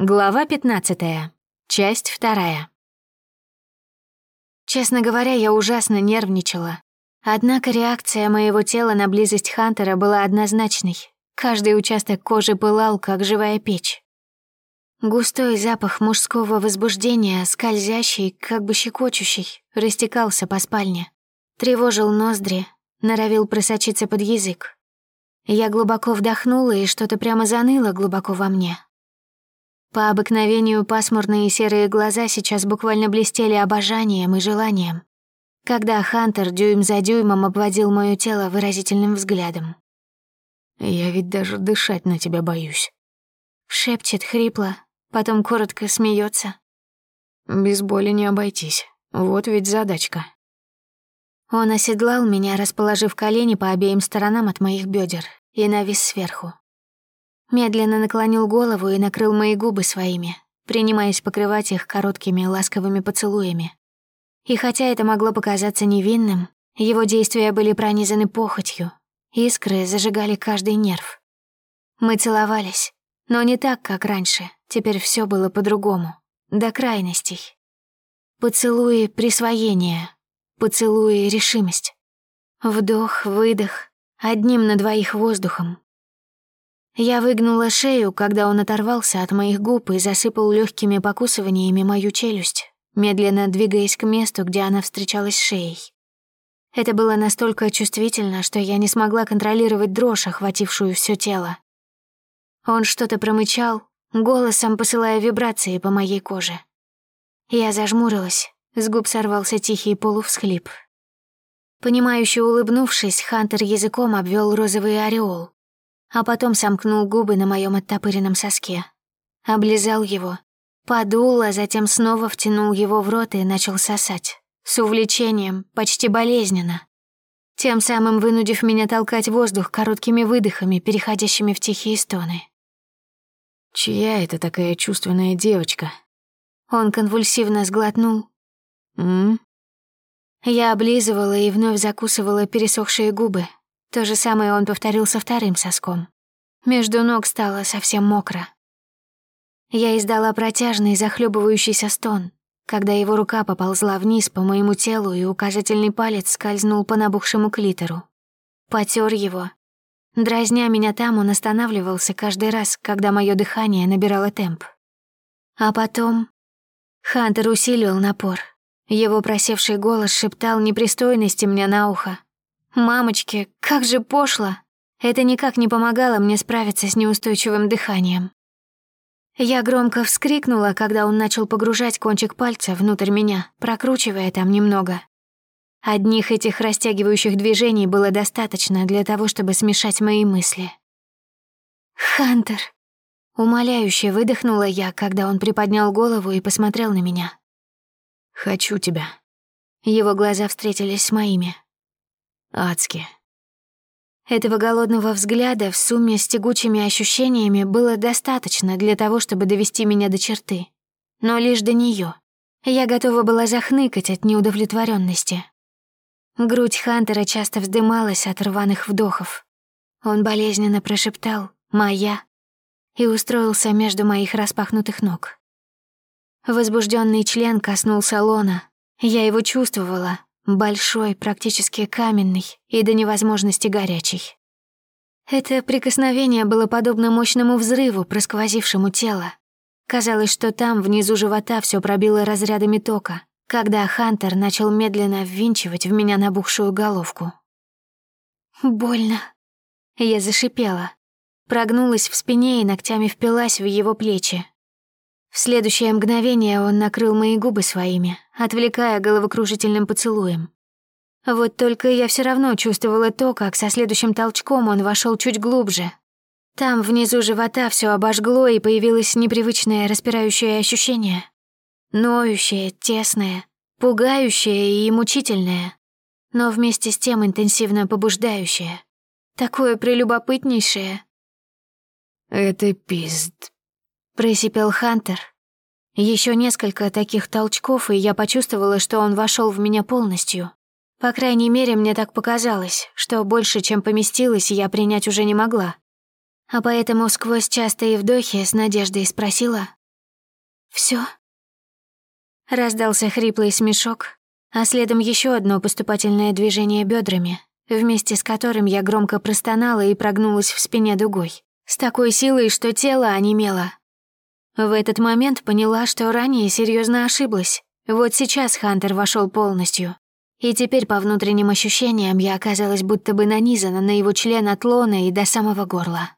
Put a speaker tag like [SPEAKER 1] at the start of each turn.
[SPEAKER 1] Глава 15. Часть вторая. Честно говоря, я ужасно нервничала. Однако реакция моего тела на близость Хантера была однозначной. Каждый участок кожи пылал, как живая печь. Густой запах мужского возбуждения, скользящий, как бы щекочущий, растекался по спальне. Тревожил ноздри, норовил просочиться под язык. Я глубоко вдохнула, и что-то прямо заныло глубоко во мне, по обыкновению пасмурные серые глаза сейчас буквально блестели обожанием и желанием, когда Хантер дюйм за дюймом обводил моё тело выразительным взглядом.
[SPEAKER 2] «Я ведь даже дышать на тебя боюсь», —
[SPEAKER 1] шепчет хрипло, потом коротко смеется.
[SPEAKER 2] «Без боли не обойтись, вот ведь задачка».
[SPEAKER 1] Он оседлал меня, расположив колени по обеим сторонам от моих бедер и навис сверху. Медленно наклонил голову и накрыл мои губы своими, принимаясь покрывать их короткими ласковыми поцелуями. И хотя это могло показаться невинным, его действия были пронизаны похотью, искры зажигали каждый нерв. Мы целовались, но не так, как раньше, теперь все было по-другому, до крайностей. Поцелуи присвоения, поцелуи решимость. Вдох, выдох, одним на двоих воздухом, я выгнула шею, когда он оторвался от моих губ и засыпал легкими покусываниями мою челюсть, медленно двигаясь к месту, где она встречалась с шеей. Это было настолько чувствительно, что я не смогла контролировать дрожь, охватившую все тело. Он что-то промычал, голосом посылая вибрации по моей коже. Я зажмурилась, с губ сорвался тихий полувсхлип. Понимающе улыбнувшись, Хантер языком обвел розовый ореол, а потом сомкнул губы на моем оттопыренном соске. Облизал его, подул, а затем снова втянул его в рот и начал сосать. С увлечением, почти болезненно. Тем самым вынудив меня толкать воздух короткими выдохами, переходящими в тихие стоны.
[SPEAKER 2] «Чья это такая чувственная девочка?»
[SPEAKER 1] Он конвульсивно сглотнул.
[SPEAKER 2] «М?»,
[SPEAKER 1] Я облизывала и вновь закусывала пересохшие губы, то же самое он повторил со вторым соском. Между ног стало совсем мокро. Я издала протяжный захлебывающийся стон, когда его рука поползла вниз по моему телу и указательный палец скользнул по набухшему клитору. Потер его. Дразня меня там, он останавливался каждый раз, когда мое дыхание набирало темп. А потом... Хантер усилил напор. Его просевший голос шептал непристойности мне на ухо, Мамочки, как же пошло! Это никак не помогало мне справиться с неустойчивым дыханием. Я громко вскрикнула, когда он начал погружать кончик пальца внутрь меня, прокручивая там немного. Одних этих растягивающих движений было достаточно для того, чтобы смешать мои мысли. «Хантер!» Умоляюще выдохнула я, когда он приподнял голову и посмотрел на меня.
[SPEAKER 2] «Хочу тебя».
[SPEAKER 1] Его глаза встретились с моими.
[SPEAKER 2] Адски.
[SPEAKER 1] Этого голодного взгляда в сумме с тягучими ощущениями было достаточно для того, чтобы довести меня до черты. Но лишь до нее. Я готова была захныкать от неудовлетворенности. Грудь Хантера часто вздымалась от рваных вдохов. Он болезненно прошептал «Моя» и устроился между моих распахнутых ног. Возбужденный член коснулся лона. Я его чувствовала, Большой, практически каменный и до невозможности горячий. Это прикосновение было подобно мощному взрыву, просквозившему тело. Казалось, что там, внизу живота, все пробило разрядами тока, когда Хантер начал медленно ввинчивать в меня набухшую головку. «Больно». Я зашипела. Прогнулась в спине и ногтями впилась в его плечи, следующее мгновение он накрыл мои губы своими, отвлекая головокружительным поцелуем. Вот только я все равно чувствовала то, как со следующим толчком он вошел чуть глубже. Там, внизу живота, все обожгло, и появилось непривычное распирающее ощущение. Ноющее, тесное, пугающее и мучительное, но вместе с тем интенсивно побуждающее. Такое прелюбопытнейшее.
[SPEAKER 2] «Это пизд
[SPEAKER 1] просипел Хантер. Еще несколько таких толчков, и я почувствовала, что он вошел в меня полностью. По крайней мере, мне так показалось, что больше, чем поместилось, я принять уже не могла. А поэтому сквозь частые вдохи с надеждой спросила Все. Раздался хриплый смешок, а следом еще одно поступательное движение бедрами, вместе с которым я громко простонала и прогнулась в спине дугой, с такой силой, что тело онемело. В этот момент поняла, что ранее серьезно ошиблась. Вот сейчас Хантер вошел полностью. И теперь по внутренним ощущениям я оказалась будто бы нанизана на его член от лона и до самого горла.